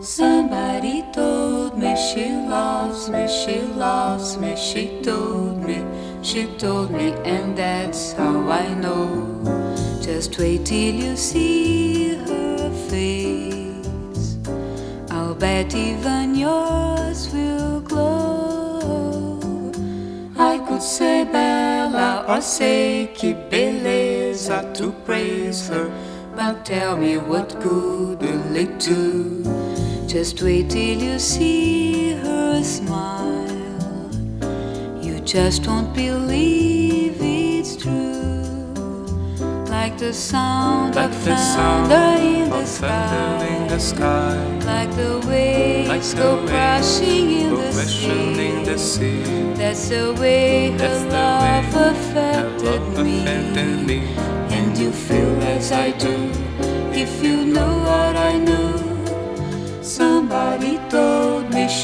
Somebody told me she loves me, she loves me, she told me, she told me, and that's how I know. Just wait till you see her face. I'll bet even yours will glow. I could say Bella or say que beleza to praise her. But tell me what good will it do? Just wait till you see her smile. You just won't believe it's true. Like the sound Like of the sound thunder in the thunder in the sky. Like the waves Like the go waves crashing in go the crashing in the sea. That's the way her That's the love way Her affected love me. affected me. And you feel as I do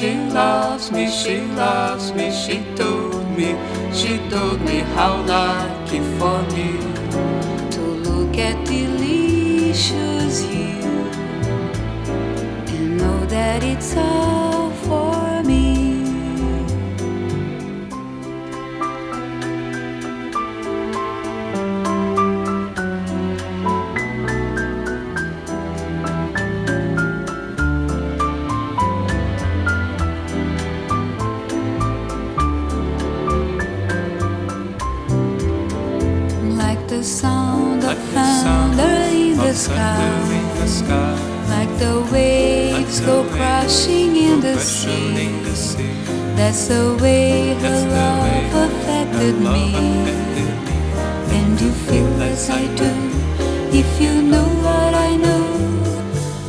she loves me, she loves me, she told me, she told me how lucky for me. To look at delicious you and know that it's all Like sound of Like the sound thunder in the of thunder in sky. the sky. Like the waves the go waves crashing in the in the sea. That's the way her That's the love way affected me. And you feel as I do if you know what I know.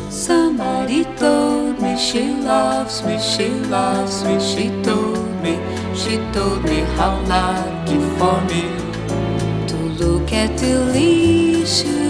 Somebody told me she loves me, she loves me, she told me, she told me how lucky for me look at delicious you